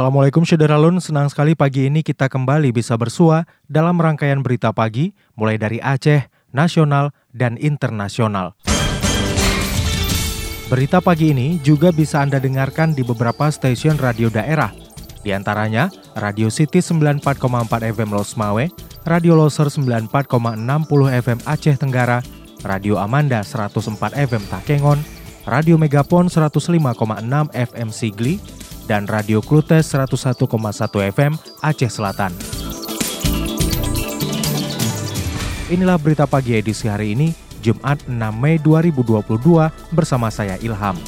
Assalamualaikum Syederalun, senang sekali pagi ini kita kembali bisa bersua dalam rangkaian berita pagi mulai dari Aceh, nasional, dan internasional. Berita pagi ini juga bisa Anda dengarkan di beberapa stasiun radio daerah, di antaranya Radio City 94,4 FM Losmawe, Radio Loser 94,60 FM Aceh Tenggara, Radio Amanda 104 FM Takengon, Radio Megapon 105,6 FM Sigli, dan Radio Klutes 101,1 FM Aceh Selatan. Inilah berita pagi edisi hari ini, Jumat 6 Mei 2022 bersama saya Ilham.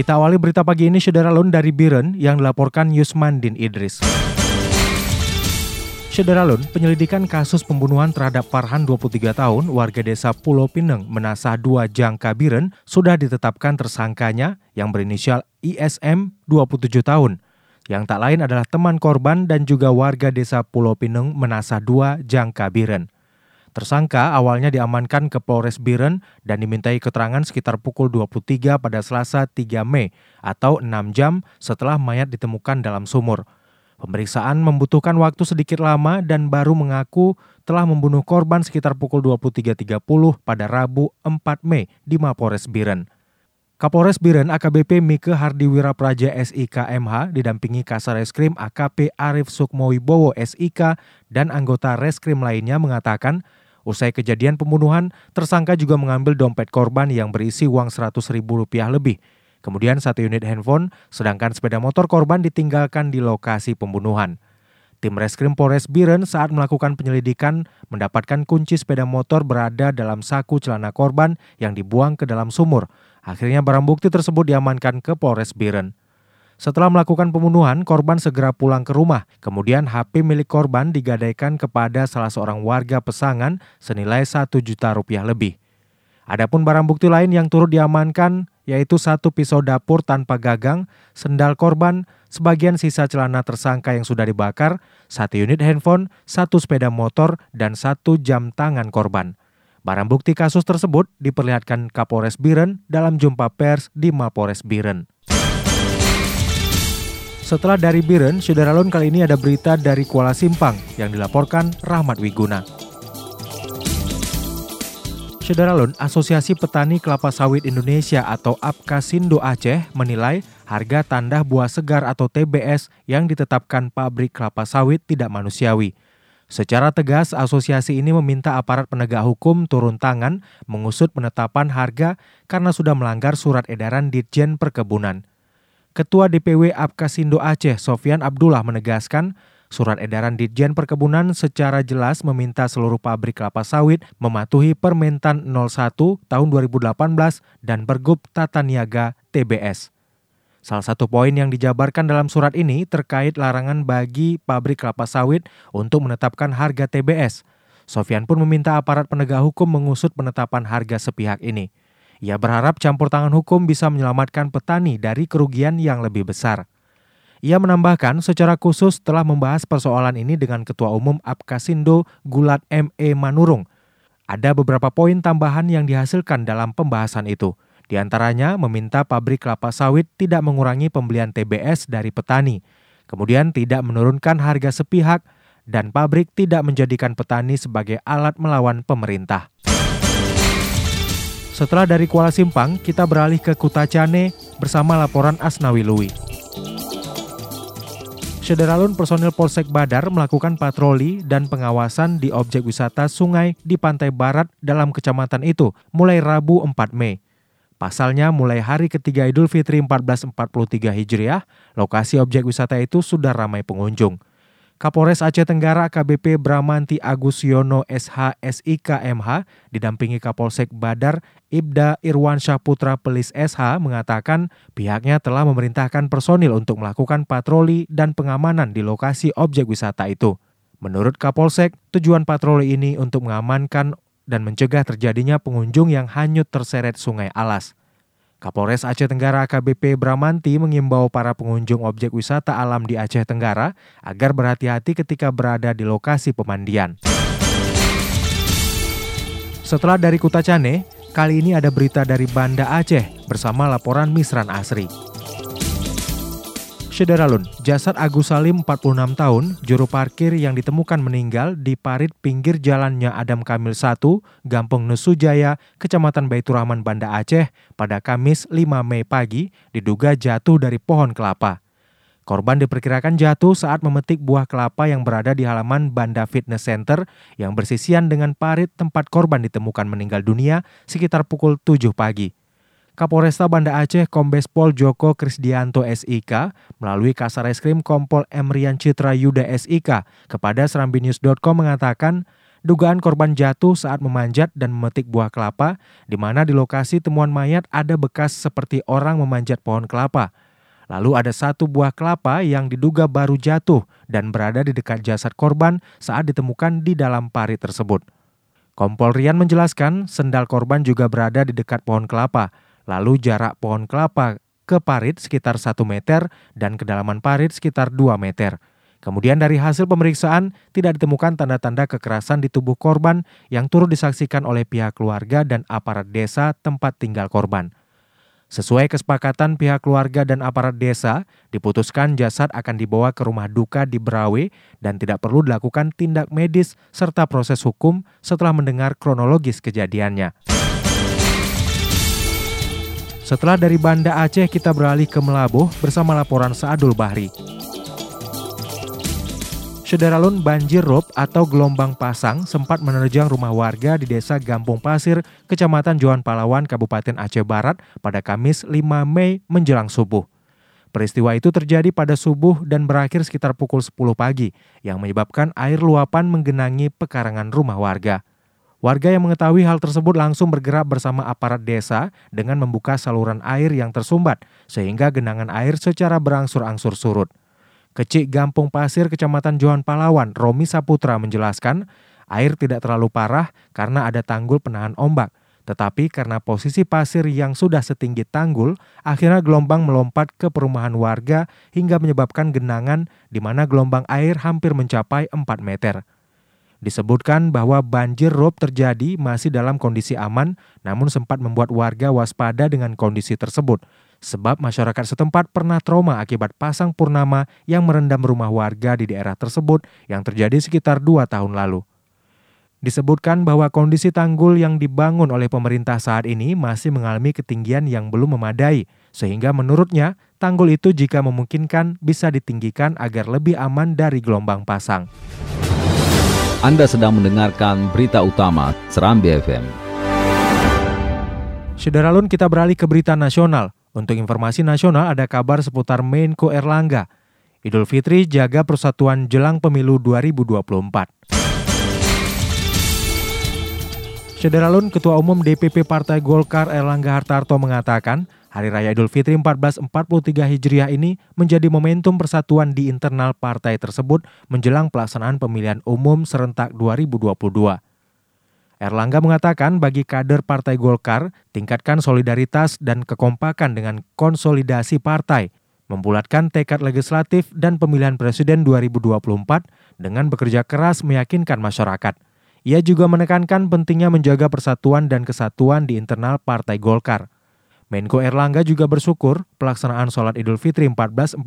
Kita awali berita pagi ini Saudara Lun dari Biren yang dilaporkan Yusmandin Idris. Syederalun, penyelidikan kasus pembunuhan terhadap Farhan 23 tahun, warga desa Pulau Pineng, Menasah 2 Jangka Biren, sudah ditetapkan tersangkanya yang berinisial ISM 27 tahun. Yang tak lain adalah teman korban dan juga warga desa Pulau Pineng, Menasah 2 Jangka Biren. Tersangka awalnya diamankan ke Polres Biren dan dimintai keterangan sekitar pukul 23 pada Selasa 3 Mei atau 6 jam setelah mayat ditemukan dalam sumur. Pemeriksaan membutuhkan waktu sedikit lama dan baru mengaku telah membunuh korban sekitar pukul 23.30 pada Rabu 4 Mei di Mapores Biren. Kapolres Biren AKBP Mike Hardiwira Praja SIK MH didampingi Kasar Reskrim AKP Arif Sukmowibowo SIK dan anggota reskrim lainnya mengatakan usai kejadian pembunuhan tersangka juga mengambil dompet korban yang berisi uang Rp100.000 lebih Kemudian satu unit handphone, sedangkan sepeda motor korban ditinggalkan di lokasi pembunuhan. Tim Reskrim Polres Biren saat melakukan penyelidikan mendapatkan kunci sepeda motor berada dalam saku celana korban yang dibuang ke dalam sumur. Akhirnya barang bukti tersebut diamankan ke Polres Biren. Setelah melakukan pembunuhan, korban segera pulang ke rumah. Kemudian HP milik korban digadaikan kepada salah seorang warga pesangan senilai 1 juta rupiah lebih. Adapun barang bukti lain yang turut diamankan yaitu satu pisau dapur tanpa gagang, sendal korban, sebagian sisa celana tersangka yang sudah dibakar, satu unit handphone, satu sepeda motor, dan satu jam tangan korban. Barang bukti kasus tersebut diperlihatkan Kapolres Biren dalam jumpa pers di Mapores Biren. Setelah dari Biren, Saudara Lon kali ini ada berita dari Kuala Simpang yang dilaporkan Rahmat Wiguna. Sederalun, Asosiasi Petani Kelapa Sawit Indonesia atau APKASINDO Aceh menilai harga tanda buah segar atau TBS yang ditetapkan pabrik kelapa sawit tidak manusiawi. Secara tegas, asosiasi ini meminta aparat penegak hukum turun tangan mengusut penetapan harga karena sudah melanggar surat edaran Ditjen Perkebunan. Ketua DPW APKASINDO Aceh, Sofian Abdullah menegaskan, Surat edaran Ditjen Perkebunan secara jelas meminta seluruh pabrik kelapa sawit mematuhi Permentan 01 tahun 2018 dan Pergub Tata Niaga TBS. Salah satu poin yang dijabarkan dalam surat ini terkait larangan bagi pabrik kelapa sawit untuk menetapkan harga TBS. Sofian pun meminta aparat penegak hukum mengusut penetapan harga sepihak ini. Ia berharap campur tangan hukum bisa menyelamatkan petani dari kerugian yang lebih besar. Ia menambahkan secara khusus telah membahas persoalan ini dengan Ketua Umum Apkasindo Gulat M.E. Manurung. Ada beberapa poin tambahan yang dihasilkan dalam pembahasan itu. Di antaranya meminta pabrik kelapa sawit tidak mengurangi pembelian TBS dari petani, kemudian tidak menurunkan harga sepihak, dan pabrik tidak menjadikan petani sebagai alat melawan pemerintah. Setelah dari Kuala Simpang, kita beralih ke Kutacane bersama laporan Asnawi Lui. Sederalun personil Polsek Badar melakukan patroli dan pengawasan di objek wisata sungai di pantai barat dalam kecamatan itu mulai Rabu 4 Mei. Pasalnya mulai hari ketiga Idul Fitri 1443 Hijriah, lokasi objek wisata itu sudah ramai pengunjung. Kapolres Aceh Tenggara KBP Bramanti Agus Yono SH SIK MH didampingi Kapolsek Badar Ibda Irwan Putra Pelis SH mengatakan pihaknya telah memerintahkan personil untuk melakukan patroli dan pengamanan di lokasi objek wisata itu. Menurut Kapolsek, tujuan patroli ini untuk mengamankan dan mencegah terjadinya pengunjung yang hanyut terseret sungai Alas. Kapolres Aceh Tenggara AKBP Bramanti mengimbau para pengunjung objek wisata alam di Aceh Tenggara agar berhati-hati ketika berada di lokasi pemandian. Setelah dari Kutacane, kali ini ada berita dari Banda Aceh bersama laporan Misran Asri. Syederalun, jasad Agus Salim 46 tahun, juru parkir yang ditemukan meninggal di parit pinggir jalannya Adam Kamil 1, Gampung Nusu Jaya, Kecamatan Baitur Rahman, Banda Aceh, pada Kamis 5 Mei pagi, diduga jatuh dari pohon kelapa. Korban diperkirakan jatuh saat memetik buah kelapa yang berada di halaman Banda Fitness Center yang bersisian dengan parit tempat korban ditemukan meninggal dunia sekitar pukul 7 pagi. Kapolresta Banda Aceh Kombes Pol Joko Krisdianto SIK melalui Kasar Eskrim Kompol Emrian Citra Yuda SIK kepada serambinews.com mengatakan dugaan korban jatuh saat memanjat dan memetik buah kelapa di mana di lokasi temuan mayat ada bekas seperti orang memanjat pohon kelapa. Lalu ada satu buah kelapa yang diduga baru jatuh dan berada di dekat jasad korban saat ditemukan di dalam parit tersebut. Kompol Rian menjelaskan sendal korban juga berada di dekat pohon kelapa. Lalu jarak pohon kelapa ke parit sekitar 1 meter dan kedalaman parit sekitar 2 meter. Kemudian dari hasil pemeriksaan tidak ditemukan tanda-tanda kekerasan di tubuh korban yang turut disaksikan oleh pihak keluarga dan aparat desa tempat tinggal korban. Sesuai kesepakatan pihak keluarga dan aparat desa, diputuskan jasad akan dibawa ke rumah duka di Berawe dan tidak perlu dilakukan tindak medis serta proses hukum setelah mendengar kronologis kejadiannya. Setelah dari Banda Aceh kita beralih ke Melabuh bersama laporan Saadul Bahri. Sederalun banjir rob atau gelombang pasang sempat menerjang rumah warga di desa Gampung Pasir, Kecamatan Johan Palawan, Kabupaten Aceh Barat pada Kamis 5 Mei menjelang subuh. Peristiwa itu terjadi pada subuh dan berakhir sekitar pukul 10 pagi yang menyebabkan air luapan menggenangi pekarangan rumah warga. Warga yang mengetahui hal tersebut langsung bergerak bersama aparat desa dengan membuka saluran air yang tersumbat sehingga genangan air secara berangsur-angsur surut. Kecik Gampung Pasir Kecamatan Johan Palawan, Romi Saputra menjelaskan, air tidak terlalu parah karena ada tanggul penahan ombak. Tetapi karena posisi pasir yang sudah setinggi tanggul, akhirnya gelombang melompat ke perumahan warga hingga menyebabkan genangan di mana gelombang air hampir mencapai 4 meter. Disebutkan bahwa banjir rob terjadi masih dalam kondisi aman, namun sempat membuat warga waspada dengan kondisi tersebut. Sebab masyarakat setempat pernah trauma akibat pasang purnama yang merendam rumah warga di daerah tersebut yang terjadi sekitar dua tahun lalu. Disebutkan bahwa kondisi tanggul yang dibangun oleh pemerintah saat ini masih mengalami ketinggian yang belum memadai, sehingga menurutnya tanggul itu jika memungkinkan bisa ditinggikan agar lebih aman dari gelombang pasang. Anda sedang mendengarkan berita utama Serambi FM. Sederalun kita beralih ke berita nasional. Untuk informasi nasional ada kabar seputar Menko Erlangga. Idul Fitri jaga persatuan jelang pemilu 2024. Sederalun Ketua Umum DPP Partai Golkar Erlangga Hartarto mengatakan, Hari Raya Idul Fitri 1443 Hijriah ini menjadi momentum persatuan di internal partai tersebut menjelang pelaksanaan pemilihan umum serentak 2022. Erlangga mengatakan bagi kader Partai Golkar, tingkatkan solidaritas dan kekompakan dengan konsolidasi partai, membulatkan tekad legislatif dan pemilihan presiden 2024 dengan bekerja keras meyakinkan masyarakat. Ia juga menekankan pentingnya menjaga persatuan dan kesatuan di internal Partai Golkar. Menko Erlangga juga bersyukur pelaksanaan sholat Idul Fitri 1443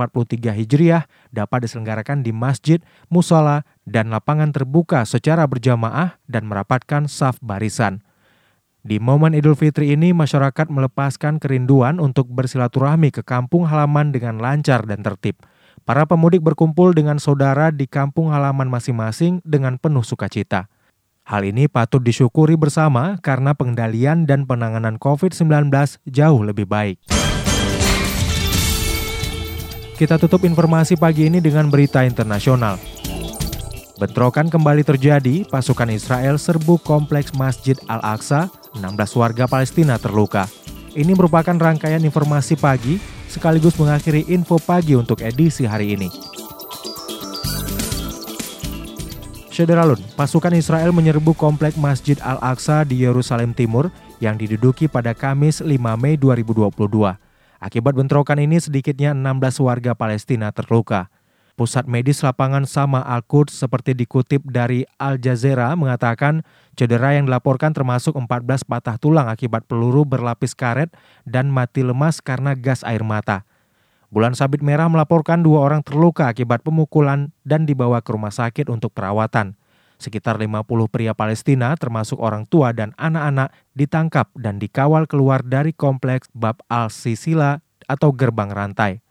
Hijriah dapat diselenggarakan di masjid, musola, dan lapangan terbuka secara berjamaah dan merapatkan saf barisan. Di momen Idul Fitri ini, masyarakat melepaskan kerinduan untuk bersilaturahmi ke kampung halaman dengan lancar dan tertib. Para pemudik berkumpul dengan saudara di kampung halaman masing-masing dengan penuh sukacita. Hal ini patut disyukuri bersama karena pengendalian dan penanganan COVID-19 jauh lebih baik. Kita tutup informasi pagi ini dengan berita internasional. Bentrokan kembali terjadi, pasukan Israel serbu kompleks Masjid Al-Aqsa, 16 warga Palestina terluka. Ini merupakan rangkaian informasi pagi sekaligus mengakhiri info pagi untuk edisi hari ini. Syederalun, pasukan Israel menyerbu komplek Masjid Al-Aqsa di Yerusalem Timur yang diduduki pada Kamis 5 Mei 2022. Akibat bentrokan ini sedikitnya 16 warga Palestina terluka. Pusat medis lapangan Sama Al-Quds seperti dikutip dari Al Jazeera mengatakan cedera yang dilaporkan termasuk 14 patah tulang akibat peluru berlapis karet dan mati lemas karena gas air mata. Bulan Sabit Merah melaporkan dua orang terluka akibat pemukulan dan dibawa ke rumah sakit untuk perawatan. Sekitar 50 pria Palestina termasuk orang tua dan anak-anak ditangkap dan dikawal keluar dari kompleks Bab al-Sisila atau gerbang rantai.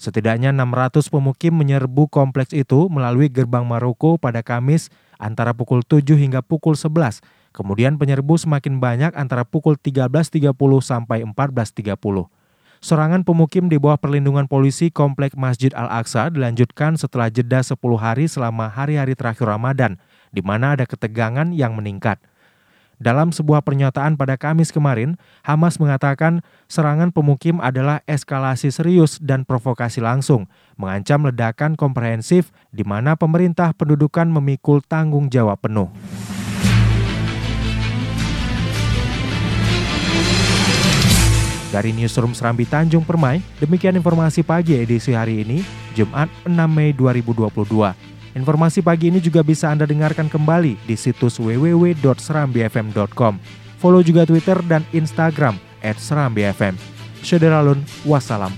Setidaknya 600 pemukim menyerbu kompleks itu melalui gerbang Maroko pada Kamis antara pukul 7 hingga pukul 11. Kemudian penyerbu semakin banyak antara pukul 13.30 sampai 14.30. Serangan pemukim di bawah perlindungan polisi Komplek Masjid Al-Aqsa dilanjutkan setelah jeda 10 hari selama hari-hari terakhir Ramadan, di mana ada ketegangan yang meningkat. Dalam sebuah pernyataan pada Kamis kemarin, Hamas mengatakan serangan pemukim adalah eskalasi serius dan provokasi langsung, mengancam ledakan komprehensif di mana pemerintah pendudukan memikul tanggung jawab penuh. Dari Newsroom Serambi Tanjung Permai, demikian informasi pagi edisi hari ini, Jumat 6 Mei 2022. Informasi pagi ini juga bisa Anda dengarkan kembali di situs www.serambifm.com. Follow juga Twitter dan Instagram at Serambi FM. Syederalun, wassalam.